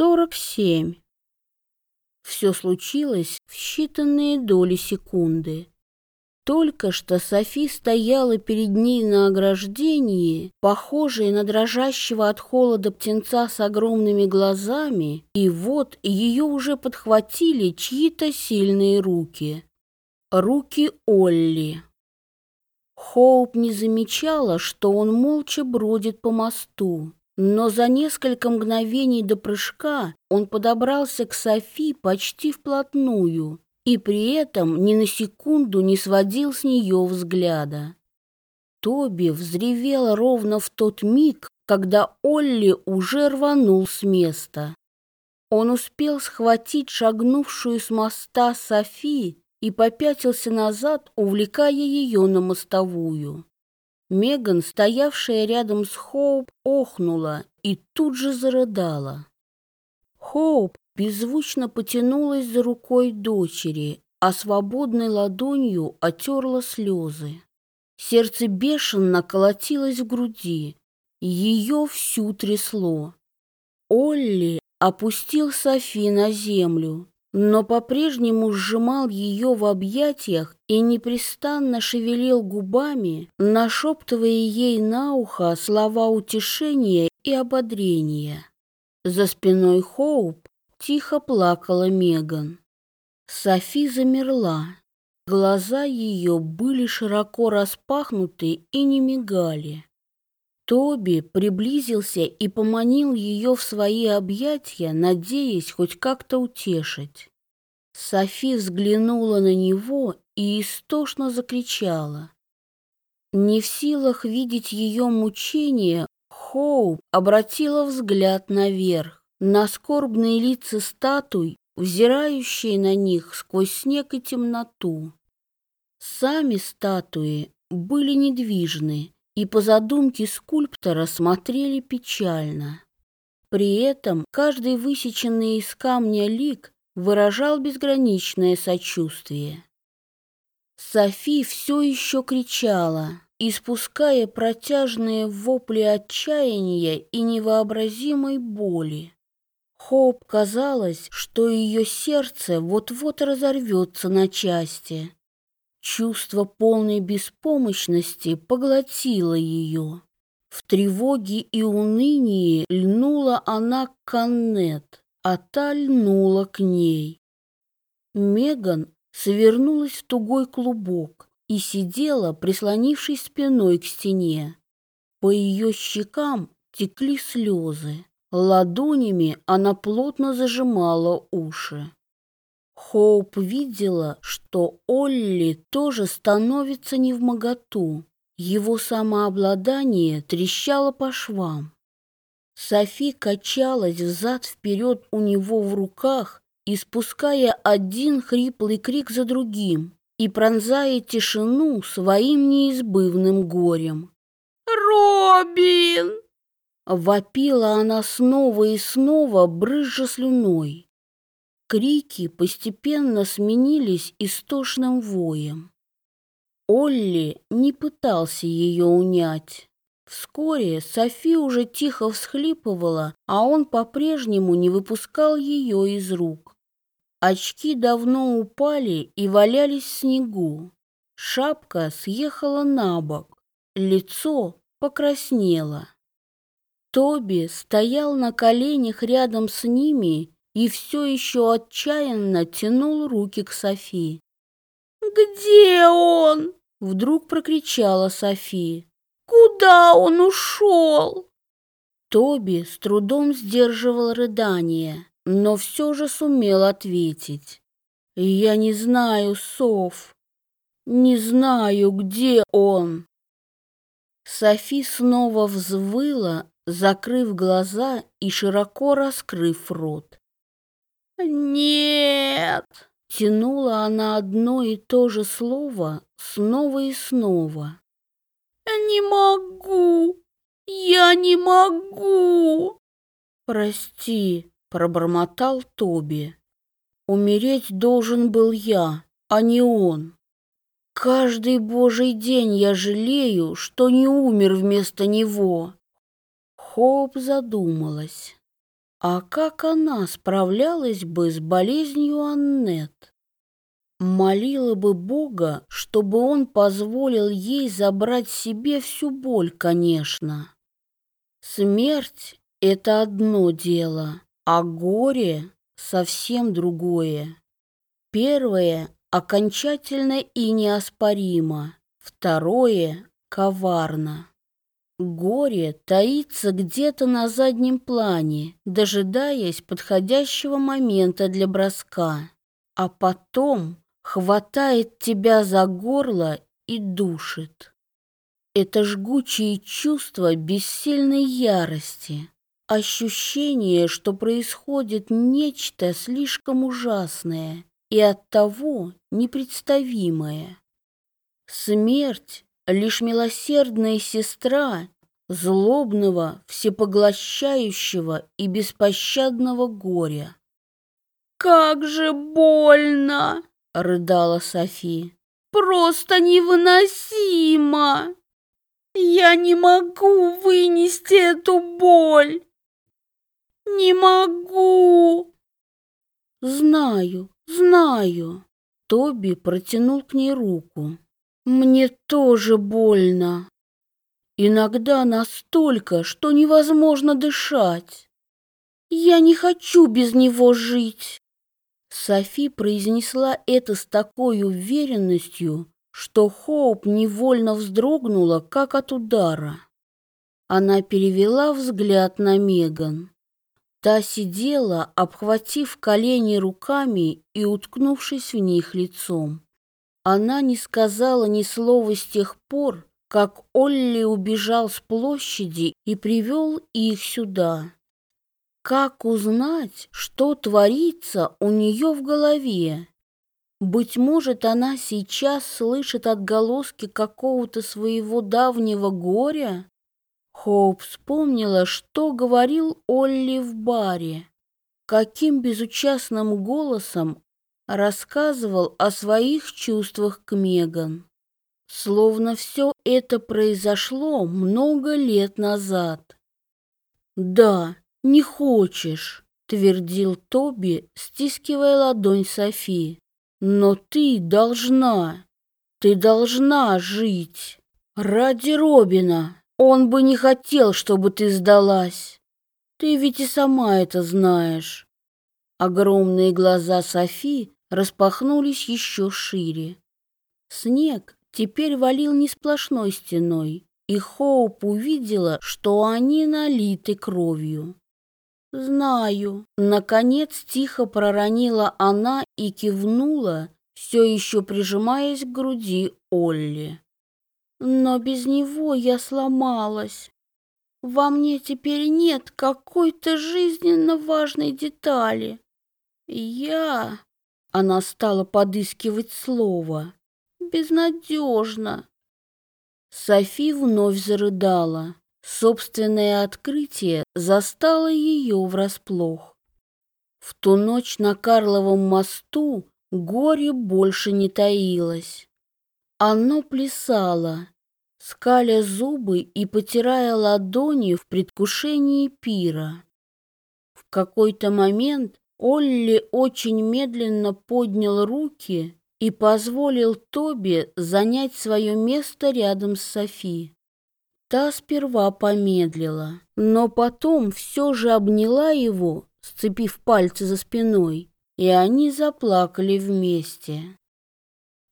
47. Все случилось в считанные доли секунды. Только что Софи стояла перед ней на ограждении, похожей на дрожащего от холода птенца с огромными глазами, и вот ее уже подхватили чьи-то сильные руки. Руки Олли. Хоуп не замечала, что он молча бродит по мосту. Но за несколько мгновений до прыжка он подобрался к Софи почти вплотную и при этом ни на секунду не сводил с нее взгляда. Тоби взревела ровно в тот миг, когда Олли уже рванул с места. Он успел схватить шагнувшую с моста Софи и попятился назад, увлекая ее на мостовую. Меган, стоявшая рядом с Хоуп, охнула и тут же зарыдала. Хоуп беззвучно потянулась за рукой дочери, а свободной ладонью отерла слезы. Сердце бешено колотилось в груди, ее всю трясло. Олли опустил Софи на землю, но по-прежнему сжимал ее в объятиях и непрестанно шевелил губами, нашептывая ей на ухо слова утешения и ободрения. За спиной Хоуп тихо плакала Меган. Софи замерла. Глаза ее были широко распахнуты и не мигали. Тоби приблизился и поманил ее в свои объятия, надеясь хоть как-то утешить. Софи взглянула на него и истошно закричала. Не в силах видеть ее мучения, Хоуп обратила взгляд наверх, на скорбные лица статуй, взирающие на них сквозь снег и темноту. Сами статуи были недвижны, и по задумке скульптора смотрели печально. При этом каждый высеченный из камня лик выражал безграничное сочувствие. Софи все еще кричала, испуская протяжные вопли отчаяния и невообразимой боли. Хоп казалось, что ее сердце вот-вот разорвется на части. Чувство полной беспомощности поглотило ее. В тревоге и унынии льнула она к Каннет, а та льнула к ней. Меган свернулась в тугой клубок и сидела, прислонившись спиной к стене. По ее щекам текли слезы. Ладонями она плотно зажимала уши. Хоуп видела, что Олли тоже становится невмоготу. Его самообладание трещало по швам. Софи качалась взад-вперед у него в руках, испуская один хриплый крик за другим и пронзая тишину своим неизбывным горем. «Робин!» Вопила она снова и снова, брызжа слюной. Крики постепенно сменились истошным воем. Олли не пытался ее унять. Вскоре Софи уже тихо всхлипывала, а он по-прежнему не выпускал ее из рук. Очки давно упали и валялись в снегу. Шапка съехала на бок, лицо покраснело. Тоби стоял на коленях рядом с ними и все еще отчаянно тянул руки к Софи. «Где он?» — вдруг прокричала Софи. «Куда он ушел?» Тоби с трудом сдерживал рыдание, но все же сумел ответить. «Я не знаю, Соф, не знаю, где он». Софи снова взвыла, закрыв глаза и широко раскрыв рот. «Нет!» — тянула она одно и то же слово снова и снова. «Не могу! Я не могу!» «Прости», — пробормотал Тоби. «Умереть должен был я, а не он. Каждый божий день я жалею, что не умер вместо него». Хоуп задумалась. А как она справлялась бы с болезнью Аннет? Молила бы Бога, чтобы он позволил ей забрать себе всю боль, конечно. Смерть — это одно дело, а горе — совсем другое. Первое — окончательно и неоспоримо, второе — коварно. Горе таится где-то на заднем плане, дожидаясь подходящего момента для броска, а потом хватает тебя за горло и душит. Это жгучее чувство бессильной ярости, ощущение, что происходит нечто слишком ужасное и оттого непредставимое. Смерть — лишь милосердная сестра злобного, всепоглощающего и беспощадного горя. «Как же больно!» — рыдала Софи. «Просто невыносимо!» Я не могу вынести эту боль. Не могу. Знаю, знаю. Тоби протянул к ней руку. Мне тоже больно. Иногда настолько, что невозможно дышать. Я не хочу без него жить. Софи произнесла это с такой уверенностью, что Хоуп невольно вздрогнула, как от удара. Она перевела взгляд на Меган. Та сидела, обхватив колени руками и уткнувшись в них лицом. Она не сказала ни слова с тех пор, как Олли убежал с площади и привел их сюда. Как узнать, что творится у нее в голове? Быть может, она сейчас слышит отголоски какого-то своего давнего горя? Хоуп вспомнила, что говорил Олли в баре. Каким безучастным голосом рассказывал о своих чувствах к Меган. Словно все это произошло много лет назад. «Да, не хочешь», — твердил Тоби, стискивая ладонь Софии. Но ты должна, ты должна жить. Ради Робина. Он бы не хотел, чтобы ты сдалась. Ты ведь и сама это знаешь. Огромные глаза Софи распахнулись еще шире. Снег теперь валил не сплошной стеной, и Хоуп увидела, что они налиты кровью. «Знаю». Наконец тихо проронила она и кивнула, все еще прижимаясь к груди Олли. «Но без него я сломалась. Во мне теперь нет какой-то жизненно важной детали. Я...» Она стала подыскивать слово. «Безнадежно». Софи вновь зарыдала. Собственное открытие застало ее врасплох. В ту ночь на Карловом мосту горе больше не таилось. Оно плясало, скаля зубы и потирая ладони в предвкушении пира. В какой-то момент Олли очень медленно поднял руки и позволил Тоби занять свое место рядом с Софи. Та сперва помедлила, но потом все же обняла его, сцепив пальцы за спиной, и они заплакали вместе.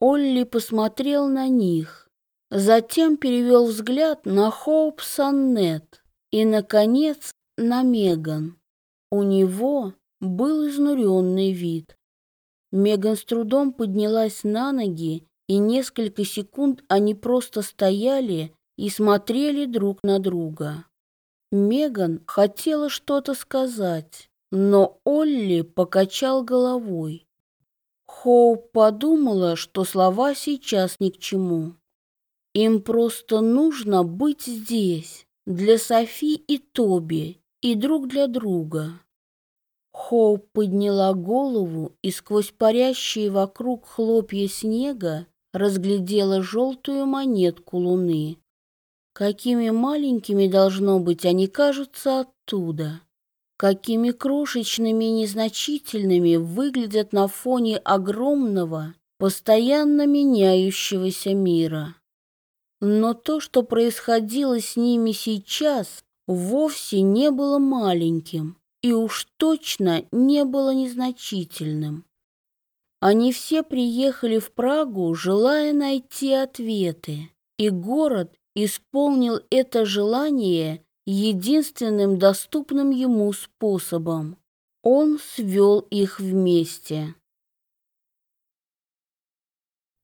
Олли посмотрел на них, затем перевел взгляд на Хоуп Саннет и, наконец, на Меган. У него был изнуренный вид. Меган с трудом поднялась на ноги, и несколько секунд они просто стояли, и смотрели друг на друга. Меган хотела что-то сказать, но Олли покачал головой. Хоуп подумала, что слова сейчас ни к чему. Им просто нужно быть здесь, для Софи и Тоби, и друг для друга. Хоуп подняла голову и сквозь парящие вокруг хлопья снега разглядела желтую монетку луны. Какими маленькими, должно быть, они кажутся оттуда. какими крошечными и незначительными выглядят на фоне огромного, постоянно меняющегося мира. Но то, что происходило с ними сейчас, вовсе не было маленьким и уж точно не было незначительным. Они все приехали в Прагу, желая найти ответы, и город исполнил это желание единственным доступным ему способом. Он свел их вместе.